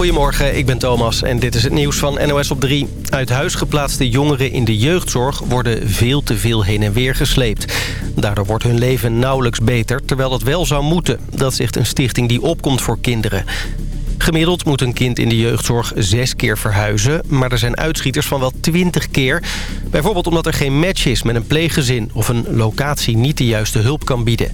Goedemorgen, ik ben Thomas en dit is het nieuws van NOS op 3. Uit huis geplaatste jongeren in de jeugdzorg worden veel te veel heen en weer gesleept. Daardoor wordt hun leven nauwelijks beter, terwijl dat wel zou moeten. Dat zegt een stichting die opkomt voor kinderen. Gemiddeld moet een kind in de jeugdzorg zes keer verhuizen... maar er zijn uitschieters van wel twintig keer. Bijvoorbeeld omdat er geen match is met een pleeggezin... of een locatie niet de juiste hulp kan bieden.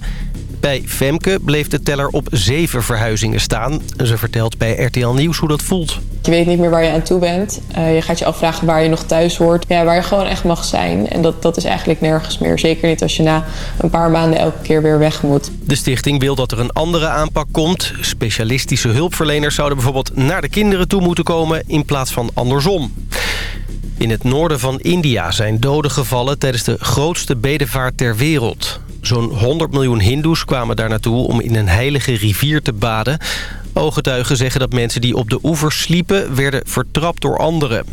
Bij Femke bleef de teller op zeven verhuizingen staan. Ze vertelt bij RTL Nieuws hoe dat voelt. Je weet niet meer waar je aan toe bent. Uh, je gaat je afvragen waar je nog thuis hoort. Ja, waar je gewoon echt mag zijn. En dat, dat is eigenlijk nergens meer. Zeker niet als je na een paar maanden elke keer weer weg moet. De stichting wil dat er een andere aanpak komt. Specialistische hulpverleners zouden bijvoorbeeld naar de kinderen toe moeten komen... in plaats van andersom. In het noorden van India zijn doden gevallen tijdens de grootste bedevaart ter wereld. Zo'n 100 miljoen hindoes kwamen daar naartoe om in een heilige rivier te baden. Ooggetuigen zeggen dat mensen die op de oevers sliepen... werden vertrapt door anderen.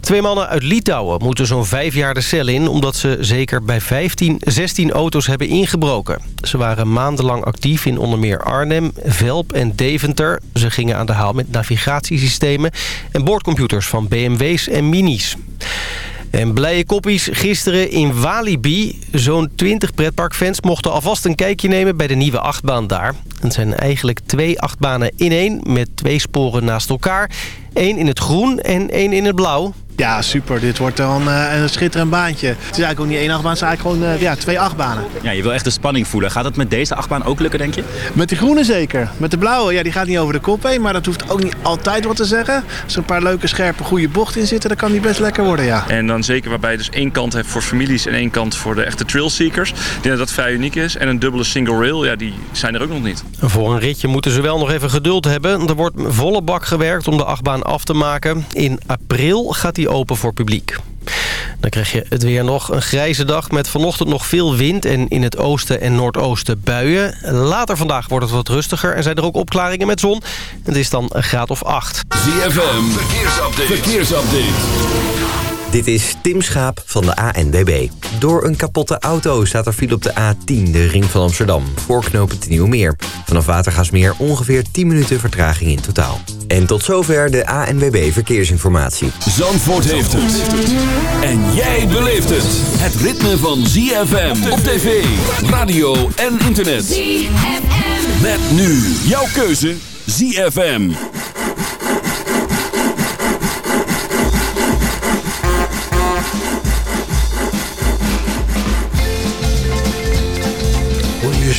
Twee mannen uit Litouwen moeten zo'n vijf jaar de cel in... omdat ze zeker bij 15, 16 auto's hebben ingebroken. Ze waren maandenlang actief in onder meer Arnhem, Velp en Deventer. Ze gingen aan de haal met navigatiesystemen... en boordcomputers van BMW's en Minis. En blije koppies gisteren in Walibi. Zo'n 20 pretparkfans mochten alvast een kijkje nemen bij de nieuwe achtbaan daar. Het zijn eigenlijk twee achtbanen in één met twee sporen naast elkaar. Eén in het groen en één in het blauw. Ja, super. Dit wordt dan uh, een schitterend baantje. Het is eigenlijk ook niet één achtbaan, het is eigenlijk gewoon uh, ja, twee achtbanen. Ja, je wil echt de spanning voelen. Gaat het met deze achtbaan ook lukken, denk je? Met de groene zeker. Met de blauwe, ja, die gaat niet over de kop heen. Maar dat hoeft ook niet altijd wat te zeggen. Als er een paar leuke, scherpe, goede bochten in zitten... dan kan die best lekker worden, ja. En dan zeker waarbij je dus één kant hebt voor families... en één kant voor de echte trailseekers. Ik denk dat dat vrij uniek is. En een dubbele single rail, ja, die zijn er ook nog niet. Voor een ritje moeten ze wel nog even geduld hebben. Er wordt volle bak gewerkt om de achtbaan af te maken. In april gaat die open voor publiek. Dan krijg je het weer nog. Een grijze dag met vanochtend nog veel wind en in het oosten en noordoosten buien. Later vandaag wordt het wat rustiger en zijn er ook opklaringen met zon. Het is dan een graad of 8. ZFM, verkeersupdate. verkeersupdate. Dit is Tim Schaap van de ANWB. Door een kapotte auto staat er file op de A10, de ring van Amsterdam. Voorknopend Nieuwmeer. Vanaf Watergasmeer ongeveer 10 minuten vertraging in totaal. En tot zover de ANWB Verkeersinformatie. Zandvoort heeft het. En jij beleeft het. Het ritme van ZFM op tv, radio en internet. ZFM. Met nu jouw keuze ZFM.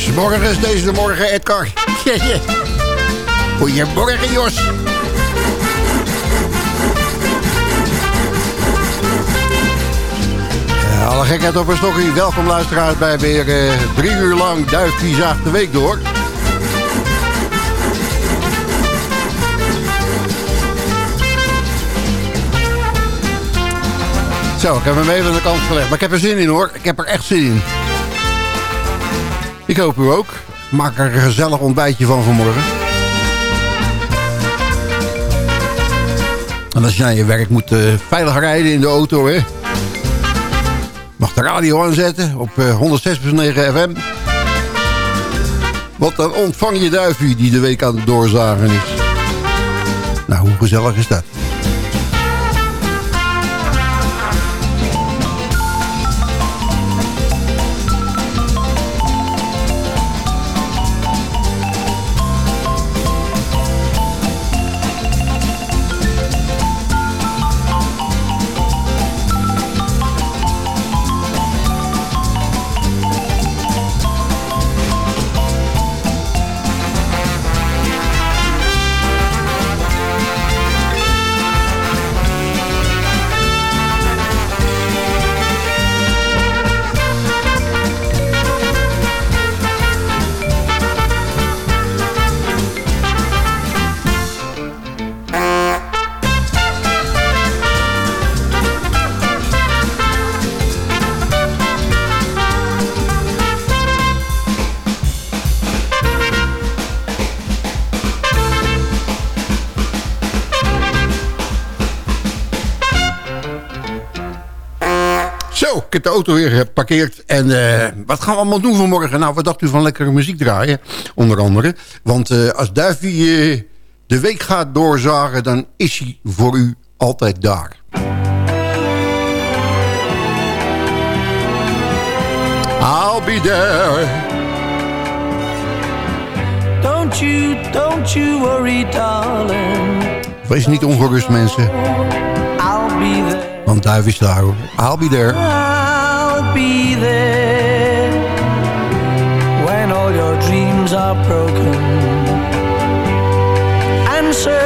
Goedemorgen is deze morgen, Edgar. Goedemorgen, Jos. Ja, alle gekheid op een stokje. Welkom luisteraars bij weer uh, drie uur lang Duifie zaagt de week door. Zo, ik heb hem even aan de kant gelegd. Maar ik heb er zin in hoor. Ik heb er echt zin in. Ik hoop u ook. Maak er een gezellig ontbijtje van vanmorgen. En als je naar je werk moet uh, veilig rijden in de auto, hè. Mag de radio aanzetten op uh, 106.9 FM. Want dan ontvang je duifje die de week aan het doorzagen is. Nou, hoe gezellig is dat? De auto weer geparkeerd. En uh, wat gaan we allemaal doen vanmorgen? Nou, wat dacht u van lekkere muziek draaien? Onder andere. Want uh, als Duifie uh, de week gaat doorzagen... dan is hij voor u altijd daar. I'll be there. Don't you, don't you worry, darling. Wees niet ongerust, mensen. I'll be there. Want duif is daar. I'll be there. Be there. When all your dreams are broken. Answer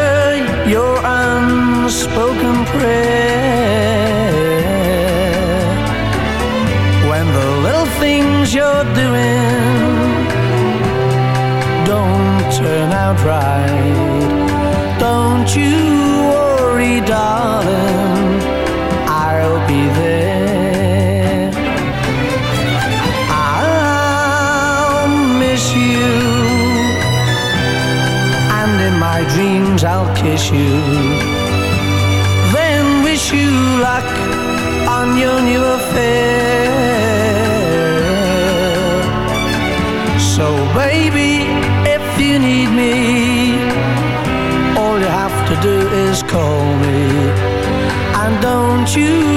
your unspoken prayer. When the little things you're doing don't turn out right. Don't you worry, darling. Dreams I'll kiss you. Then wish you luck on your new affair. So, baby, if you need me, all you have to do is call me. And don't you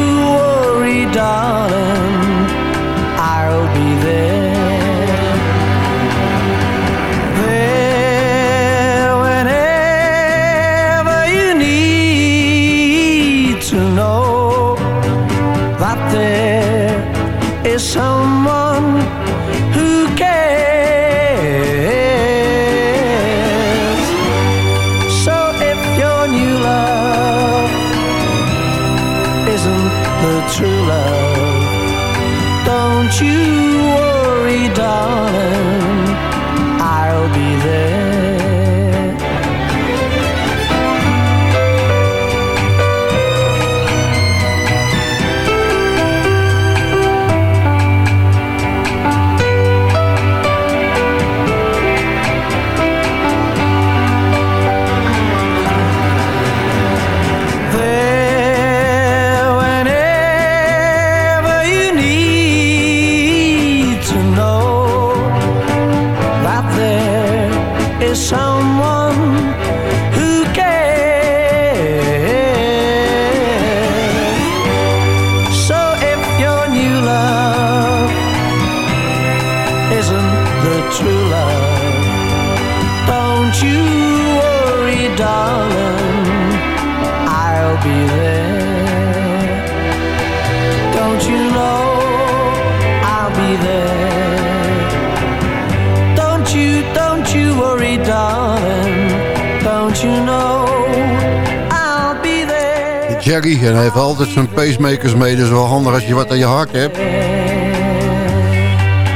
Hij heeft altijd zijn pacemakers mee. Dus wel handig als je wat aan je hart hebt.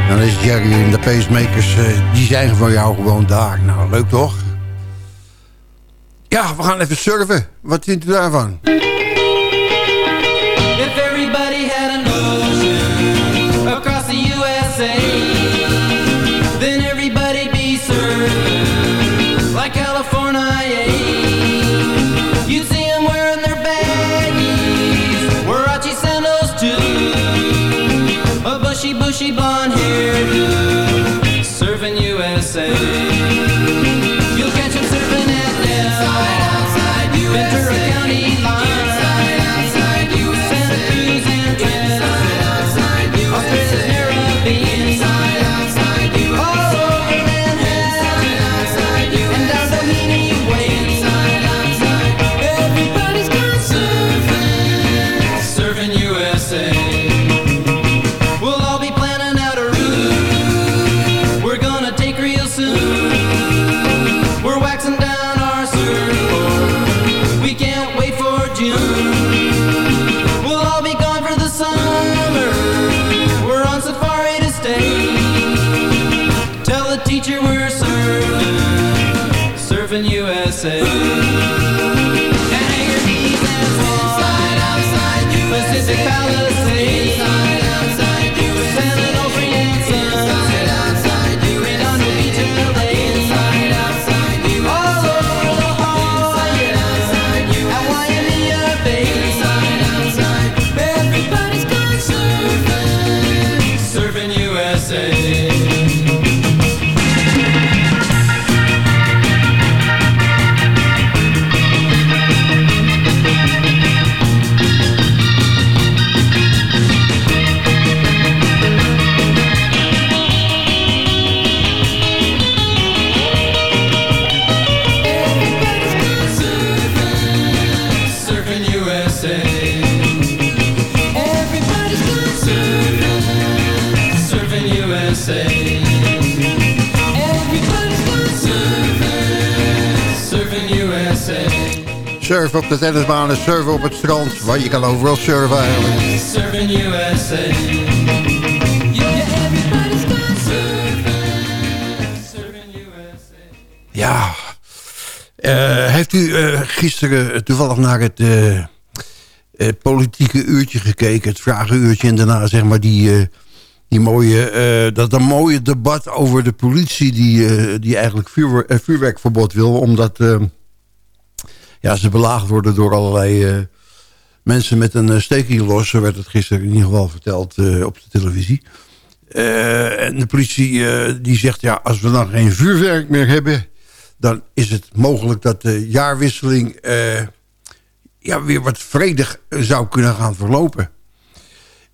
Dan is Jerry en de pacemakers, eh, die zijn voor jou gewoon daar. Nou, leuk toch? Ja, we gaan even surfen. Wat vindt u daarvan? Bushy, blonde hairdo, serving USA. Surfing Op de tennisbanen, surfen op het strand. Want je kan overal surfen eigenlijk. Surfing USA. Ja. Eh, heeft u eh, gisteren toevallig naar het eh, politieke uurtje gekeken? Het vragenuurtje en daarna zeg maar die, die mooie, dat een mooie debat over de politie... die, die eigenlijk vuurwer- vuurwerkverbod wil. Omdat ja, ze belaagd worden door allerlei eh, mensen met een uh, steking los. Zo werd het gisteren in ieder geval verteld eh, op de televisie. Eh, en de politie eh, die zegt, ja, als we dan geen vuurwerk meer hebben... dan is het mogelijk dat de jaarwisseling eh, ja, weer wat vredig eh, zou kunnen gaan verlopen.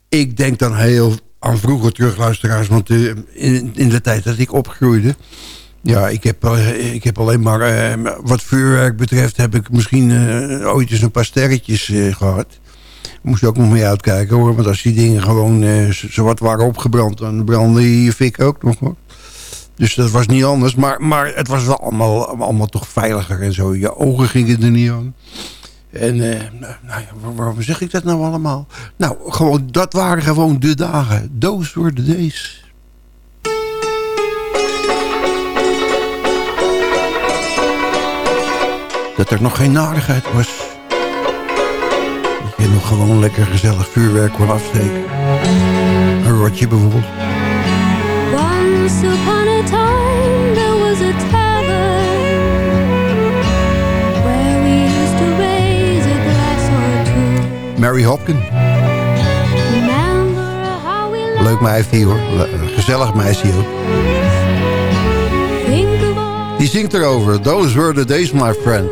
Ik denk dan heel aan vroeger terug, luisteraars. Want eh, in, in de tijd dat ik opgroeide... Ja, ik heb, eh, ik heb alleen maar... eh, wat vuurwerk betreft heb ik misschien eh, ooit eens een paar sterretjes eh, gehad. Moest je ook nog mee uitkijken hoor. Want als die dingen gewoon zo wat waren opgebrand... dan brandde je fik ook nog hoor. Dus dat was niet anders. Maar, maar het was wel allemaal, allemaal toch veiliger en zo. Je ogen gingen er niet aan. En nou, nou waarom zeg ik dat nou allemaal? Nou, gewoon, dat waren gewoon de dagen. Those were days. Dat er nog geen narigheid was. Dat je nog gewoon lekker gezellig vuurwerk kon afsteken. Een rotje bijvoorbeeld. Once upon a time there was a tavern where we used to raise a glass or two. Mary Hopkin. Remember how we Leuk meisje hoor. Gezellig meisje ook. Die zingt erover. Those were the days, my friend.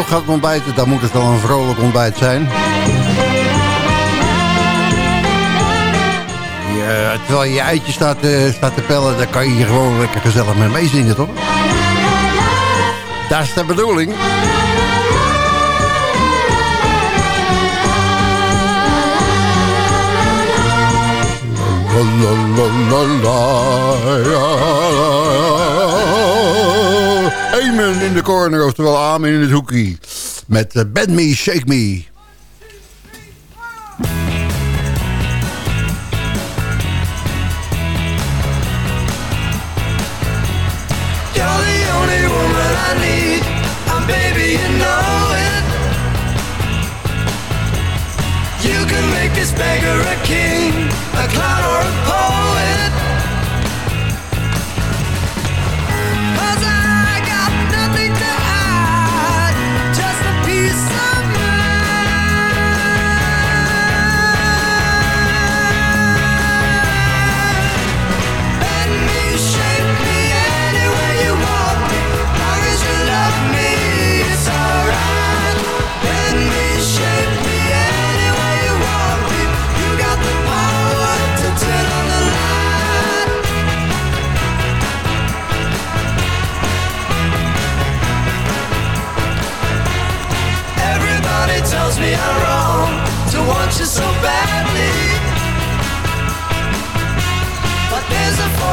toch gaat ontbijten, dan moet het wel een vrolijk ontbijt zijn. Ja, terwijl je je staat, uh, staat te pellen, dan kan je hier gewoon lekker gezellig mee meezingen, toch? Daar is de bedoeling. Amen in de corner, oftewel Amen in het hoekje Met eh, uh, Bend Me, Shake Me.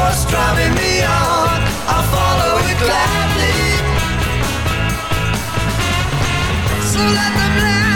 force driving me on, I'll follow it gladly. So let them laugh.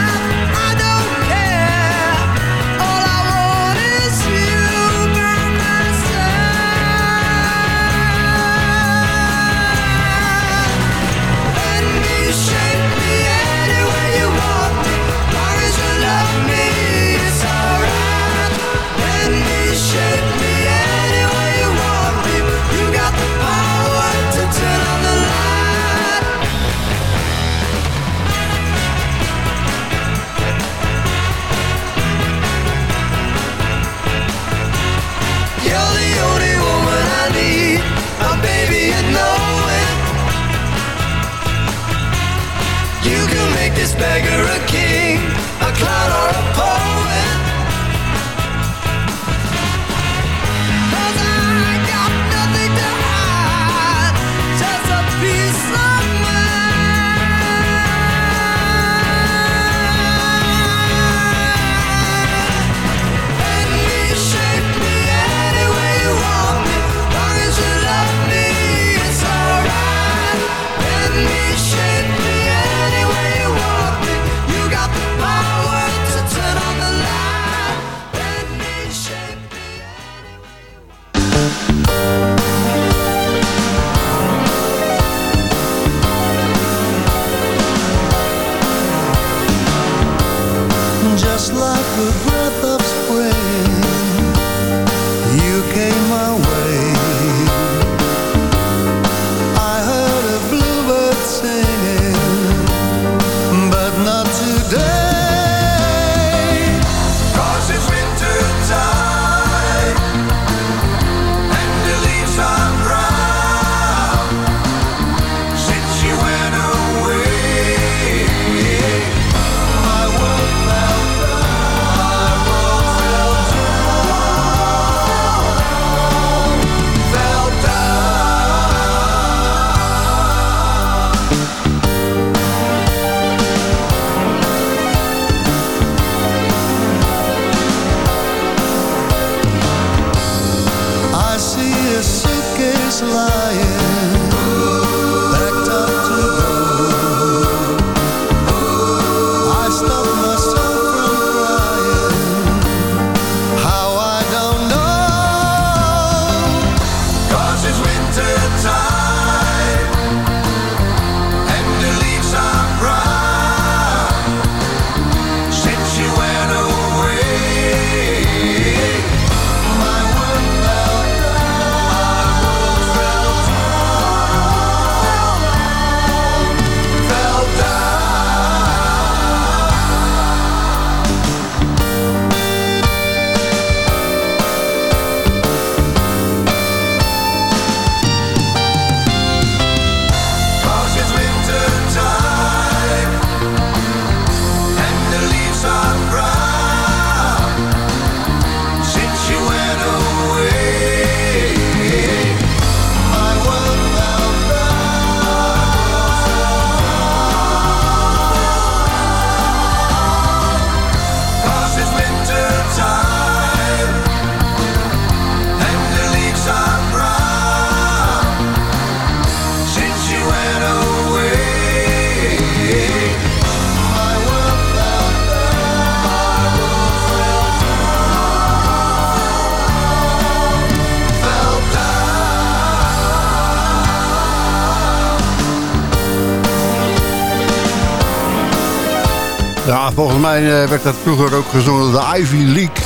Volgens mij eh, werd dat vroeger ook gezongen door de Ivy League.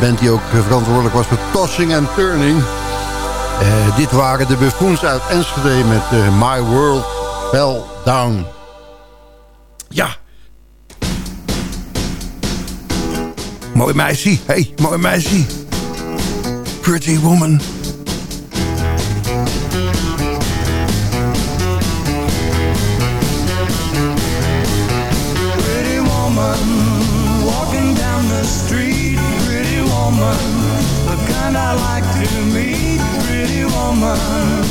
Band die ook eh, verantwoordelijk was voor tossing en turning. Eh, dit waren de buffoons uit Enschede met My World Fell Down. Ja. Mooi meisje. Hey, mooi meisje. Pretty woman. Woman,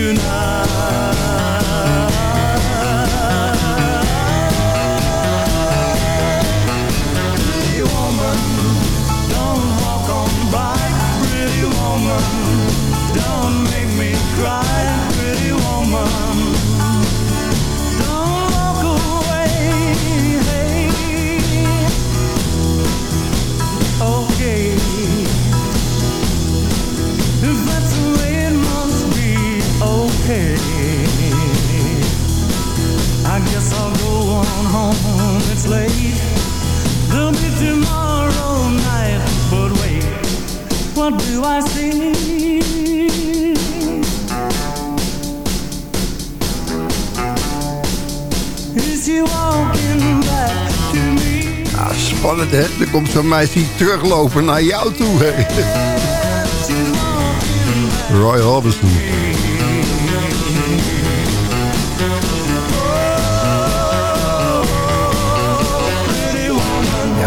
tonight. Do I see? Is she walking back to me? Ja, spannend hè. Er komt zo'n meisje teruglopen naar jou toe. Hè. Roy Orbison.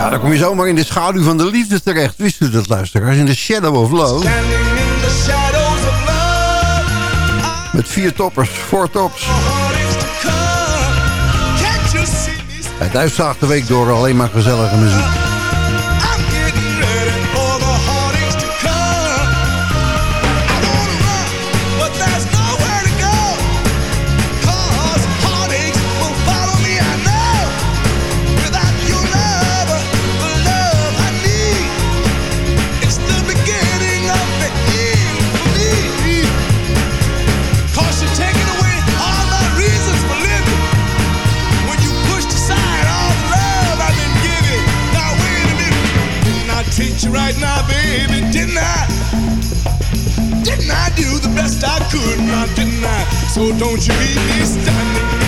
Ja, dan kom je zomaar in de schaduw van de liefde terecht. Wist u dat, luisteraars? In de shadow of love. Met vier toppers, four tops. Het uitzaagt de week door alleen maar gezellige muziek. Right now, baby, didn't I? Didn't I do the best I could? Now, didn't I? So don't you leave me standing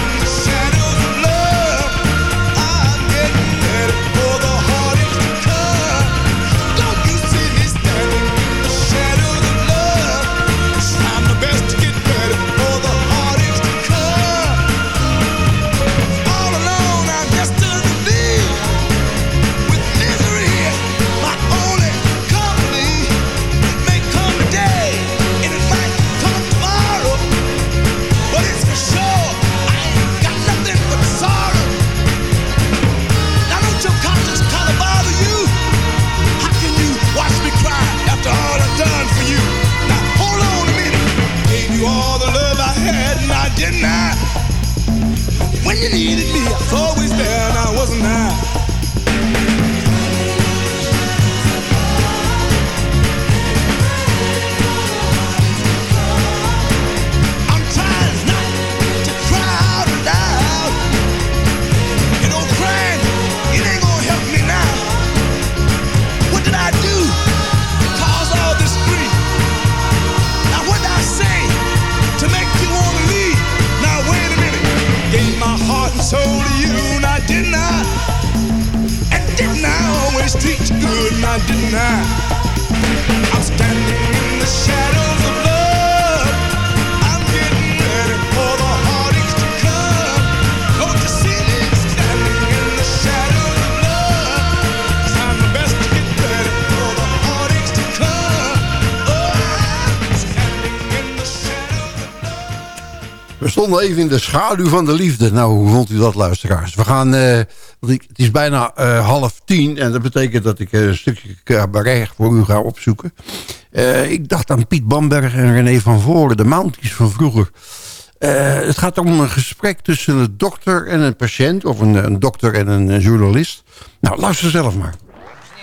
you needed me, I told 99. We stonden even in de schaduw van de liefde. Nou, hoe vond u dat, luisteraars? We gaan, eh, het is bijna eh, half tien... en dat betekent dat ik een stukje cabaret voor u ga opzoeken. Eh, ik dacht aan Piet Bamberg en René van Voren, de Mounties van vroeger. Eh, het gaat om een gesprek tussen een dokter en een patiënt... of een, een dokter en een eh, journalist. Nou, luister zelf maar.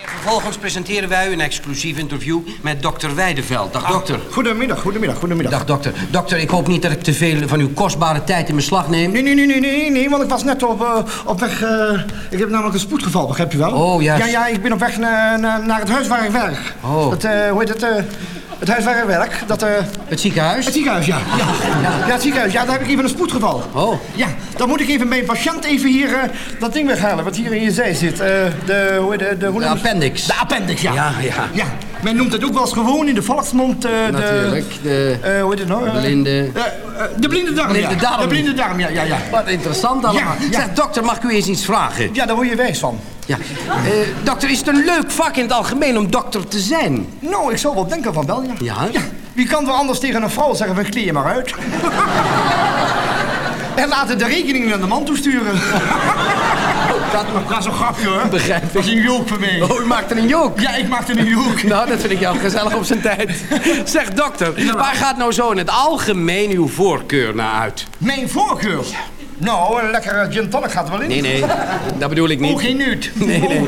Vervolgens presenteren wij u een exclusief interview met dokter Weideveld. Dag dokter. Goedemiddag, goedemiddag, goedemiddag. Dag dokter. Dokter, ik hoop niet dat ik te veel van uw kostbare tijd in beslag neem. Nee, nee, nee, nee, nee, nee, want ik was net op, eh, op weg... eh, ik heb namelijk een spoedgeval, begrijpt u wel? Oh, juist. Ja, ja, ik ben op weg naar, naar, naar het huis waar ik werk. Oh. Eh, hoe heet het? Het huis waar ik werk. Dat, eh, Het ziekenhuis? het ziekenhuis, ja. Ja, ja. het ziekenhuis. Ja, daar heb ik even een spoedgeval. Oh. Ja, dan moet ik even bij een patiënt even hier eh, dat ding weghalen wat hier in je zij zit. Eh, de, hoe de, de, hoe De appendix. De appendix, ja. Ja, ja. Ja, men noemt het ook wel eens gewoon in de volksmond... eh, Natuurlijk. De, hoe heet het nou? Blinde... de blinde darm, Blinde ja. darm. De blinde darm, ja, ja, ja. Wat interessant allemaal. Ja, ja. Zeg, dokter, mag ik u eens iets vragen? Ja, daar word je wijs van. Ja. Eh, dokter, is het een leuk vak in het algemeen om dokter te zijn? Nou, ik zou wel denken van wel, ja. Ja? Wie kan wel anders tegen een vrouw zeggen van kleed je maar uit? en laten de rekening naar de man toesturen. dat, dat is een grapje hoor. Begrijp ik. Dat is een joke voor mij. Oh, u maakt er een joke. Ja, ik maakte een joke. Nou, dat vind ik jou gezellig op zijn tijd. Zeg, dokter, waar gaat nou zo in het algemeen uw voorkeur naar uit? Mijn voorkeur? Nou, een lekkere gin tonic gaat wel in. Nee, nee, dat bedoel ik niet. Oh, geen nuut. Nee, nee.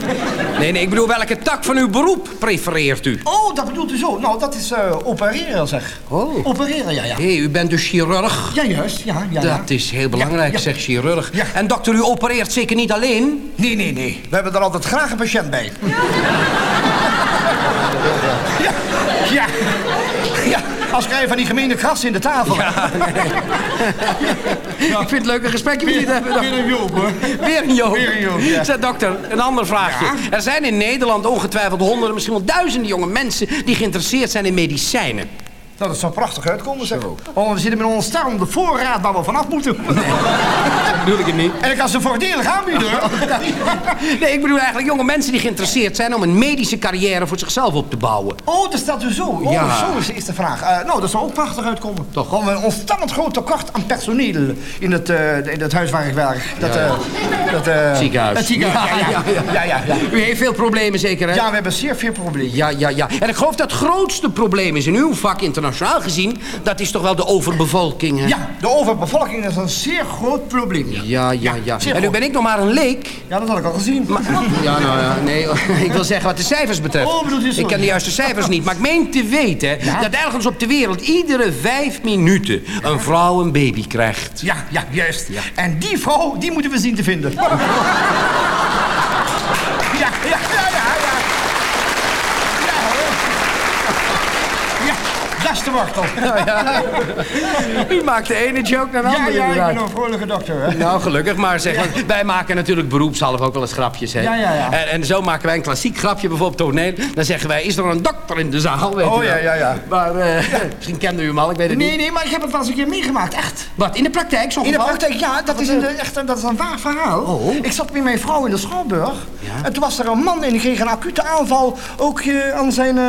Nee, nee, ik bedoel, welke tak van uw beroep prefereert u? Oh, dat bedoelt u zo. Nou, dat is eh, opereren, zeg. Oh. Opereren, ja, ja. Hé, u bent dus chirurg? Ja, juist. Ja, ja, ja. Dat is heel belangrijk, Ja, ja. zeg chirurg. Ja. En dokter, u opereert zeker niet alleen? Nee, nee, nee. We hebben er altijd graag een patiënt bij. Ja, ja. Ja, als krijg je van die gemene kras in de tafel. Ik vind het leuk een gesprekje met te hebben. Weer een joop, hoor. Weer een joop. Weer een joop, ja. Zeg, dokter, een ander vraagje. Er zijn in Nederland ongetwijfeld honderden, misschien wel duizenden jonge mensen... die geïnteresseerd zijn in medicijnen. Dat zou prachtig uitkomen, zeg. Oh, we zitten met een onstaande voorraad waar we vanaf moeten. Dat bedoel ik het niet. En ik kan ze voordelig aanbieden, hoor. Nee, ik bedoel eigenlijk jonge mensen die geïnteresseerd zijn... om een medische carrière voor zichzelf op te bouwen. Oh, dat stelt u zo. Oh, Ja. zo is, de vraag. Eh, nou, dat zou ook prachtig uitkomen. Toch? Gewoon een ontstaand groot tekort aan personeel in het, eh, in het huis waar ik werk. Dat, eh, dat, Ziekenhuis. Het ziekenhuis, ja, ja. ja, ja, ja. U heeft veel problemen zeker, hè? Ja, we hebben zeer veel problemen. Ja, ja, ja. En ik geloof dat het grootste probleem is in uw vak internationaal gezien... dat is toch wel de overbevolking, hè? Ja, de overbevolking is een zeer groot probleem. Ja, Ja, ja, ja. En nu ben ik nog maar een leek. Ja, dat had ik al gezien. Ja, nou ja, nee. Ik wil zeggen wat de cijfers betreft. Oh, zo? ik ken de juiste cijfers niet, maar ik meen te weten... dat ergens op de wereld iedere vijf minuten een vrouw een baby krijgt. Ja, ja, juist. En die vrouw, die moeten we zien te vinden. ja, ja. Ja, hoor. Ja, dat is de wortel. U maakt de ene joke naar de Ja, andere ja, ik inderdaad. ben een vrolijke dokter, hè. Nou, gelukkig maar zeg. want Wij maken natuurlijk beroepshalve ook wel eens grapjes, hè? Ja, ja, ja. En, en zo maken wij een klassiek grapje, bijvoorbeeld toneel. Dan zeggen wij, is er een dokter in de zaal? Weet Oh, ja, ja, ja. Maar eh, misschien kende u hem al, ik weet het Nee, niet. nee, maar ik heb het wel eens een keer meegemaakt, echt. Wat, in de praktijk zo'n In de praktijk, ja, dat is, in de, echt, een- dat is een waar verhaal. Oh. Ik zat met mijn vrouw in de Schouwburg. En toen was er een man en die kreeg een acute aanval ook eh, aan zijn... eh,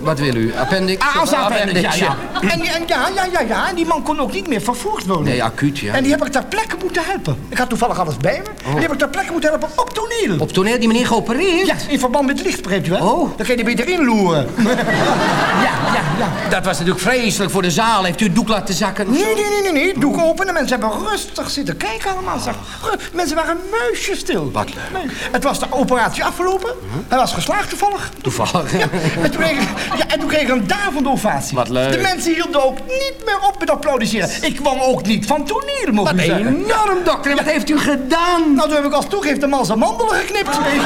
Wat wil u? Appendix? Ah, aan zijn Ja, ja. ja. En, en ja, ja, ja, ja, en die man kon ook niet meer vervoerd worden. Nee, acuut, ja. En die heb ik ter plekke moeten helpen. Ik had toevallig alles bij me. Die heb ik ter plekke moeten helpen op toneel. Op toneel die meneer geopereerd? Ja, in verband met licht, begrijpt u wel? Oh. Dan kan je er beter inloeren. ja, ja, ja. Dat was natuurlijk vreselijk voor de zaal. Heeft u het doek laten zakken? Nee, nee, nee, nee, nee. Doek open. De mensen hebben rustig zitten kijken allemaal. Zeg. Ru- Mensen waren muissenstil. Wat Nee. Het was de operatie afgelopen. Hij was geslaagd toevallig. Toevallig. Ja, en toen kreeg, ja, en toen kreeg ik een ovatie. Wat leuk. De mensen hielden ook niet meer op met applaudisseren. Ik kwam ook niet van toneel, mocht Wat enorm, dokter. En wat heeft u gedaan? Nou, toen heb ik als toegeeft de man zijn mandelen geknipt. weet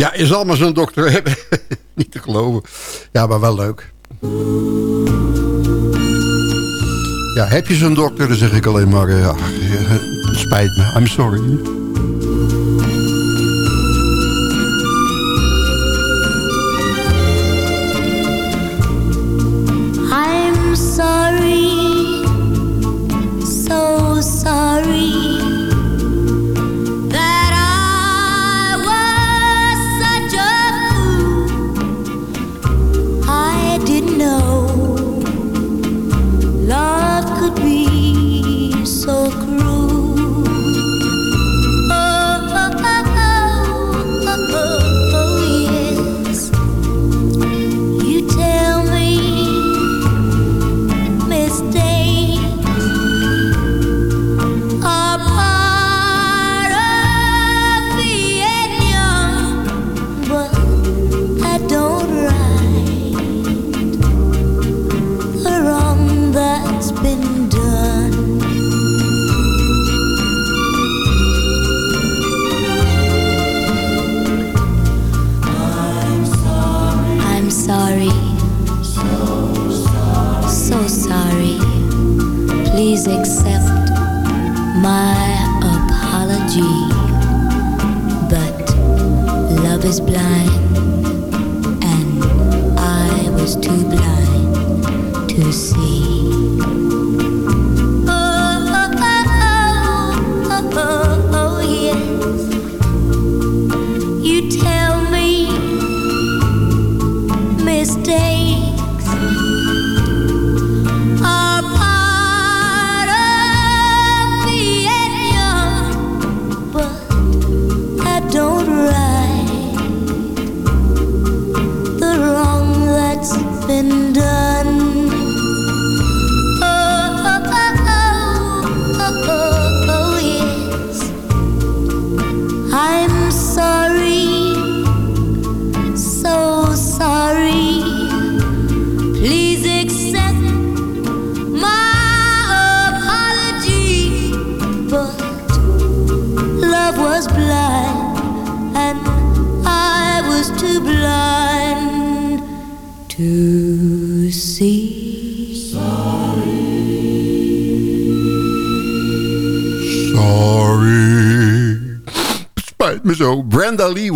Ja, je zal maar zo'n dokter hebben. Niet te geloven. Ja, maar wel leuk. Ja, heb je zo'n dokter, dan zeg ik alleen maar... eh, ach, eh, spijt me, I'm sorry. I'm sorry, so sorry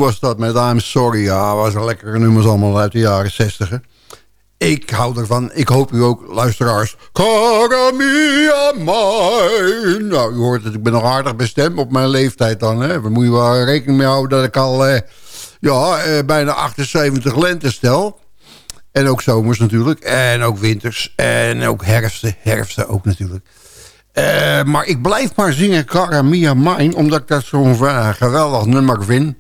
was dat met I'm Sorry. Ja, was een lekkere nummers allemaal uit de jaren 60. Ik hou ervan. Ik hoop u ook, luisteraars. Karamia mine. Nou, u hoort het, ik ben nog aardig bestemd op mijn leeftijd dan. Hè. We moeten wel rekening mee houden dat ik al eh, ja, eh, bijna 78 lente stel. En ook zomers natuurlijk. En ook winters. En ook herfsten. Herfsten ook natuurlijk. Eh, maar ik blijf maar zingen Cara Mia Mine, omdat ik dat zo'n eh, geweldig nummer vind.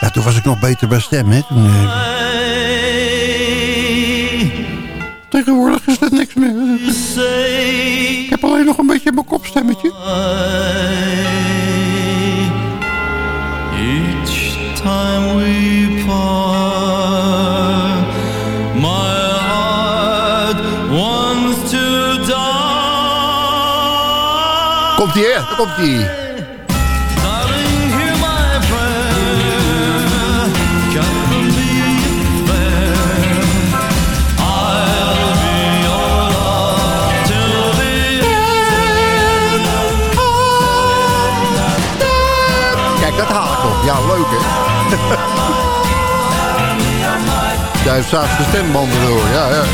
Ja, toen was ik nog beter bij stem, hè. Toen, eh, Tegenwoordig is dat niks meer. Ik heb alleen nog een beetje mijn kopstemmetje. Each time we part, Be your love till the Kijk, dat haal ik op. Ja, leuk, hè? Jij heeft zelfs de stembanden door, ja, ja.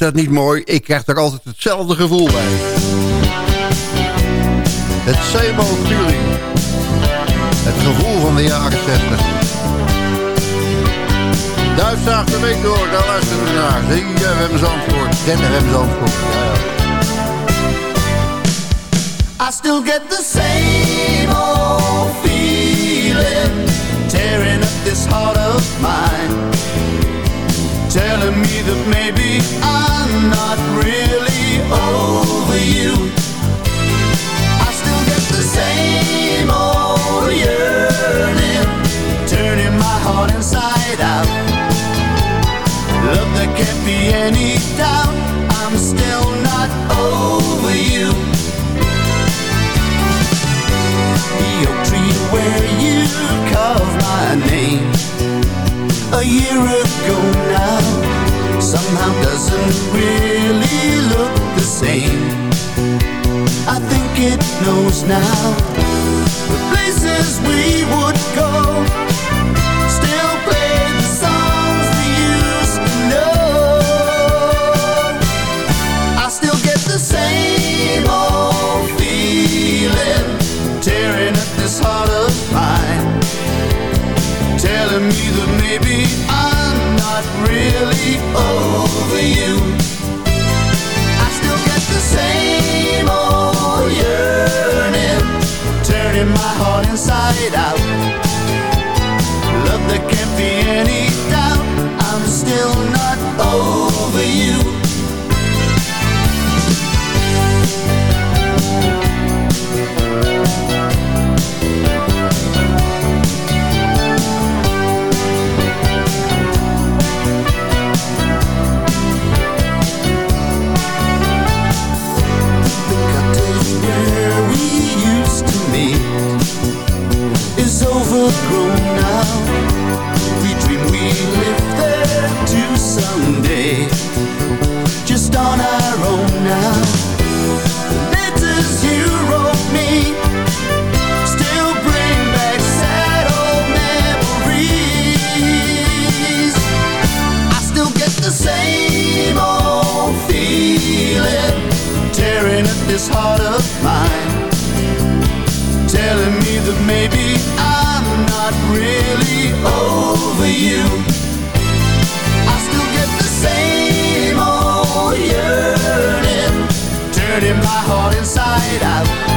Dat niet mooi? Ik krijg er altijd hetzelfde gevoel bij. Het old feeling. Het gevoel van de jaren 60. Duitsdag de week door, daar luisteren we naar. ZFM Zandvoort, ZFM Zandvoort. Ja, ja. I still get the same old feeling tearing up this heart of mine, telling me that maybe I'm not really over you. I still get the same old yearning, turning my heart inside out. Love there can't be any doubt, I'm still not over you. the oak tree where you carved my name a year ago now somehow doesn't really look the same. I think it knows now the places we would go this heart of mine. Telling me that maybe I'm not really over you. I still get the same old yearning turning my heart inside out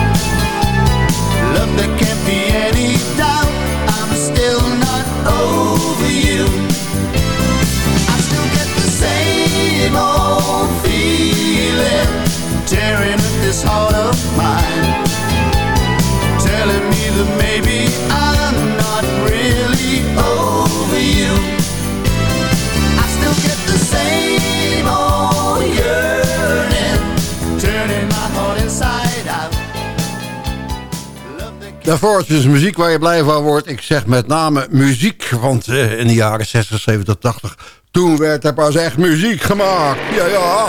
Dus muziek waar je blij van wordt. Ik zeg met name muziek, want eh, in de jaren 60, 70, 80... toen werd er pas echt muziek gemaakt. Ja, ja.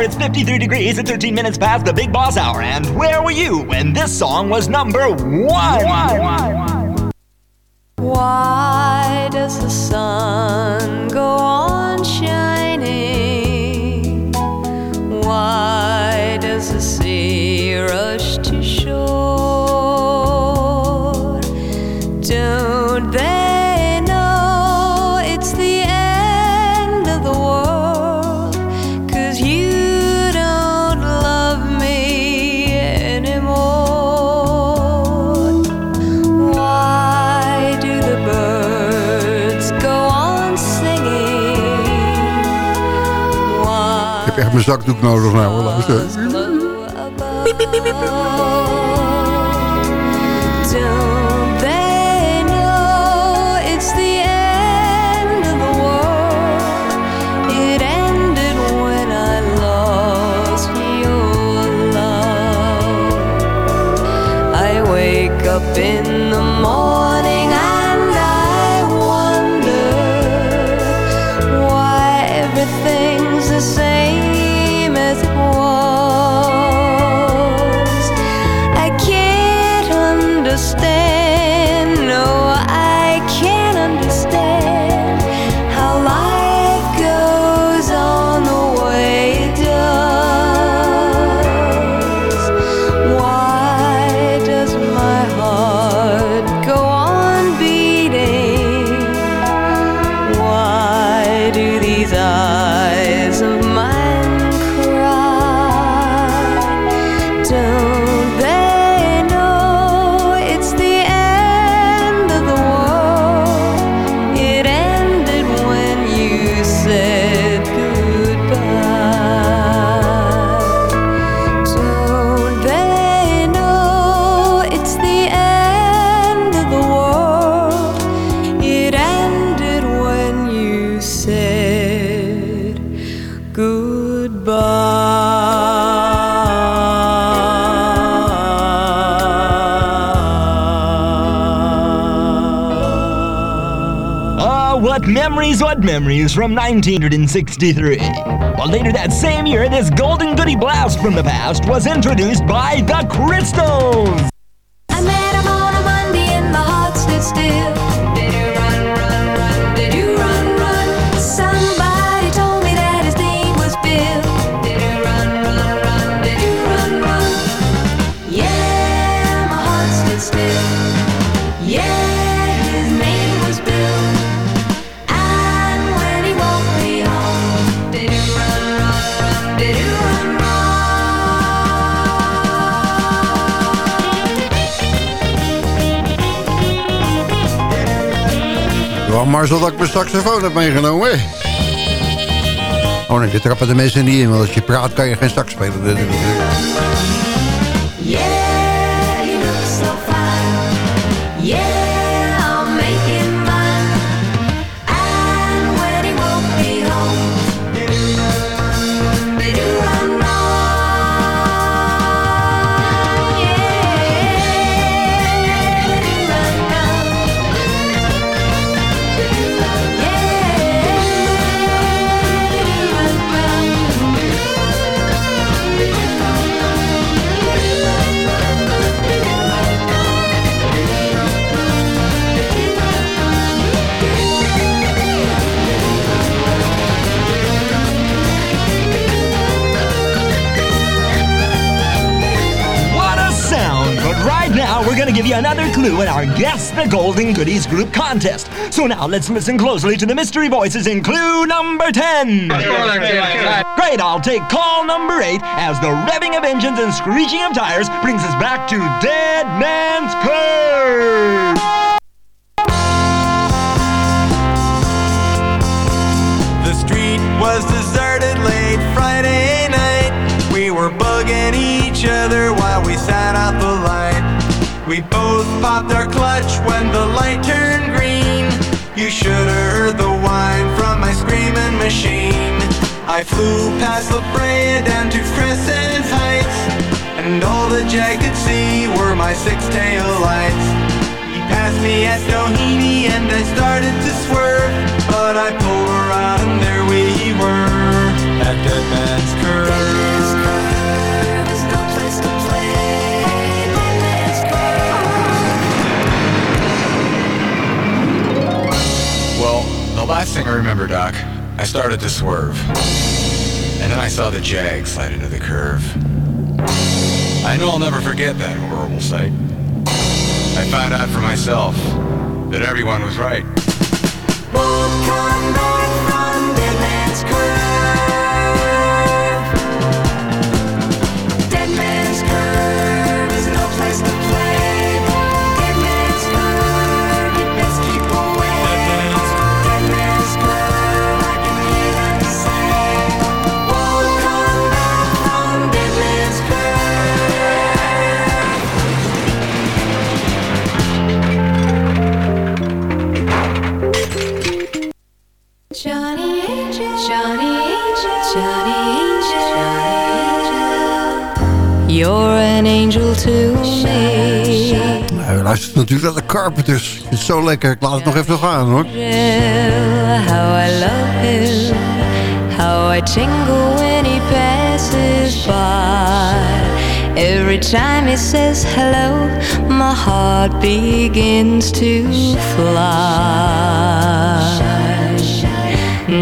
Hour. It's 53 degrees at 13 minutes past the big boss hour. And where were you when this song was number one? Why does the sun zakdoek nodig nou, luister. From 1963. Well, later that same year, this golden goody blast from the past was introduced by the Crystals. I met him on a Monday still. Maar zal dat ik mijn saxofoon heb meegenomen. Oh nee, dit trappen de mensen niet in, want als je praat kan je geen sax spelen. Clue in our Guess the Golden Goodies group contest. So now let's listen closely to the mystery voices in clue number 10. Great, I'll take call number 8 as the revving of engines and screeching of tires brings us back to Dead Man's Curve. We both popped our clutch when the light turned green. You should have heard the whine from my screaming machine. I flew past La Brea down to Crescent Heights, and all the Jag could see were my six tail lights. He passed me at Doheny and I started to swerve, but I pulled around and there we were at Dead Man's Curve. Last thing I remember, Doc, I started to swerve. And then I saw the Jag slide into the curve. I know I'll never forget that horrible sight. I found out for myself that everyone was right. Come back from Dead Curve. Luistert natuurlijk naar de Carpenters. Het is zo lekker. Ik laat het nog even gaan hoor. How I love him, how I tingle when he passes by. Every time he says hello, my heart begins to fly.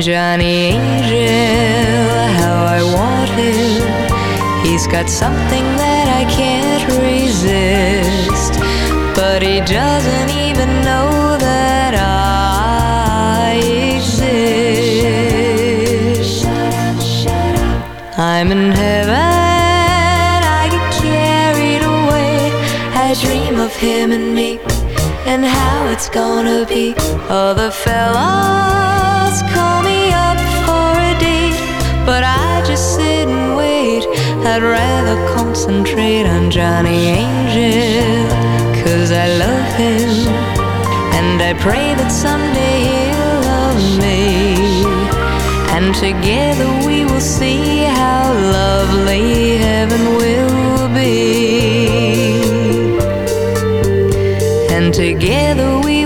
Johnny Angel, how I want him. He's got something that I can't resist. But he doesn't even know that I exist. I'm in heaven, I get carried away. I dream of him and me and how it's gonna be. Other fellas call me up for a date, but I just sit and wait. I'd rather concentrate on Johnny Angel, cause I love him, and I pray that someday he'll love me. And together we will see how lovely heaven will be. And together we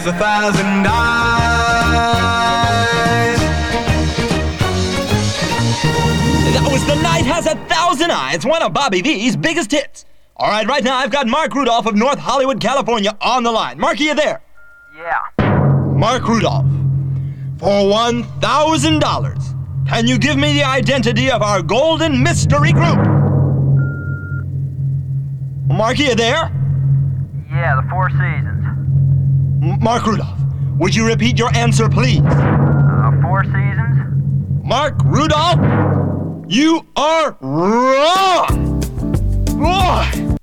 has a thousand eyes. That was The Night Has a Thousand Eyes, one of Bobby V's biggest hits. All right, right now I've got Mark Rudolph of North Hollywood, California on the line. Mark, are you there? Yeah. Mark Rudolph, for $1,000, can you give me the identity of our golden mystery group? Mark, are you there? Yeah, the Four Seasons. Mark Rudolph, would you repeat your answer, please? Uh, Four Seasons? Mark Rudolph, you are wrong! Wrong!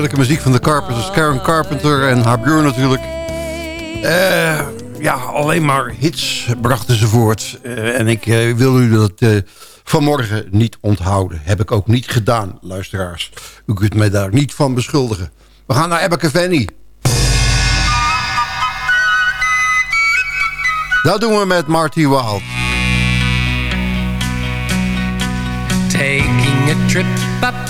heerlijke muziek van de Carpenters. Oh. Karen Carpenter en haar buur natuurlijk. Eh, ja, alleen maar hits brachten ze voort. Eh, en ik eh, wil u dat vanmorgen niet onthouden. Heb ik ook niet gedaan, luisteraars. U kunt mij daar niet van beschuldigen. We gaan naar Ebbeke Fanny. Dat doen we met Marty Wild. Taking a trip up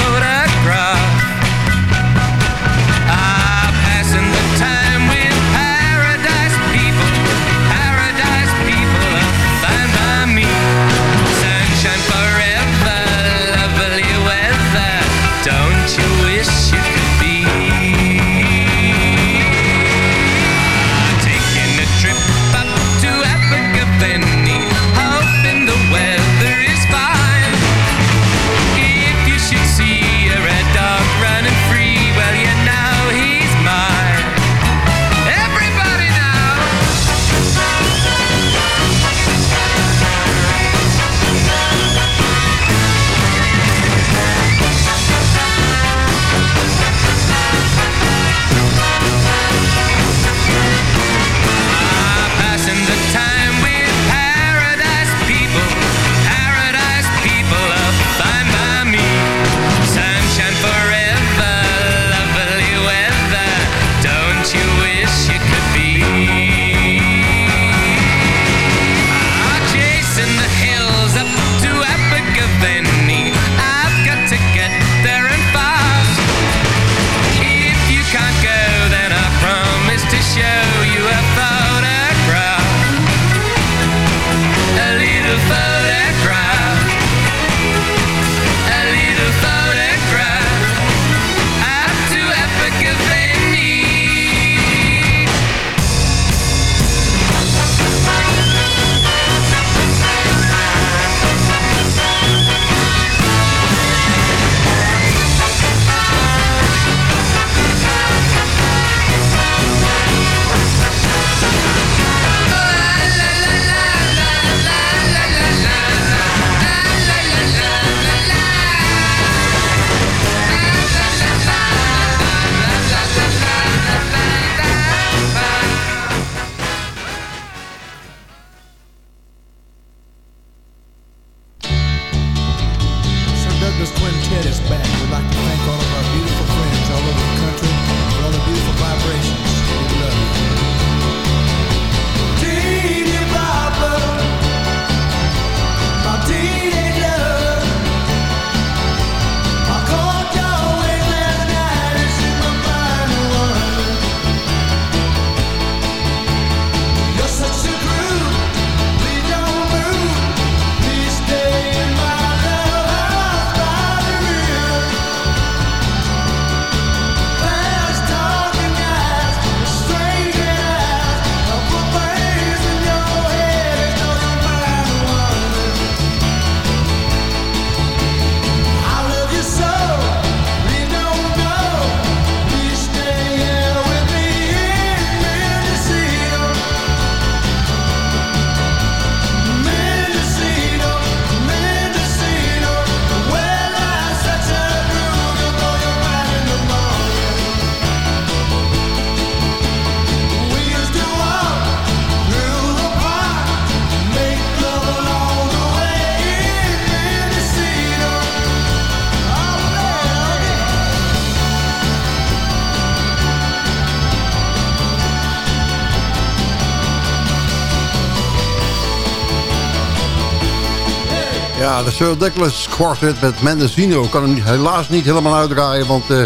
Ja, de Sir Douglas Quartet met Mendocino. Ik kan hem helaas niet helemaal uitdraaien, want... eh,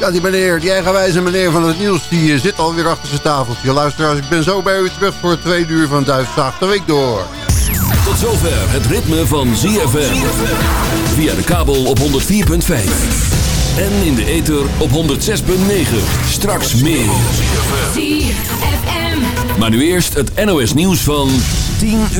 ja, die meneer, die eigenwijze meneer van het nieuws... die eh, zit alweer achter zijn tafeltje. Luisteraars, ik ben zo bij u terug voor het tweede uur van Duifzaag de Week door. Tot zover het ritme van ZFM. Via de kabel op 104.5. En in de ether op 106.9. Straks meer. Maar nu eerst het NOS nieuws van 10 uur.